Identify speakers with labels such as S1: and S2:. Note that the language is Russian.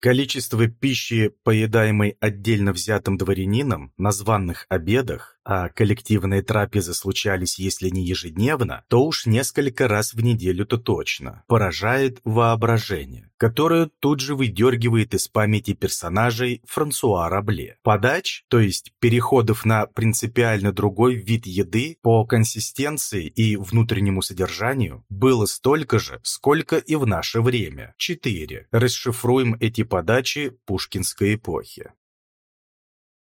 S1: Количество пищи, поедаемой отдельно взятым дворянином на званных обедах, а коллективные трапезы случались, если не ежедневно, то уж несколько раз в неделю-то точно, поражает воображение, которое тут же выдергивает из памяти персонажей Франсуа Рабле. Подач, то есть переходов на принципиально другой вид еды по консистенции и внутреннему содержанию, было столько же, сколько и в наше время – четыре. Расшифруем эти подачи пушкинской эпохи.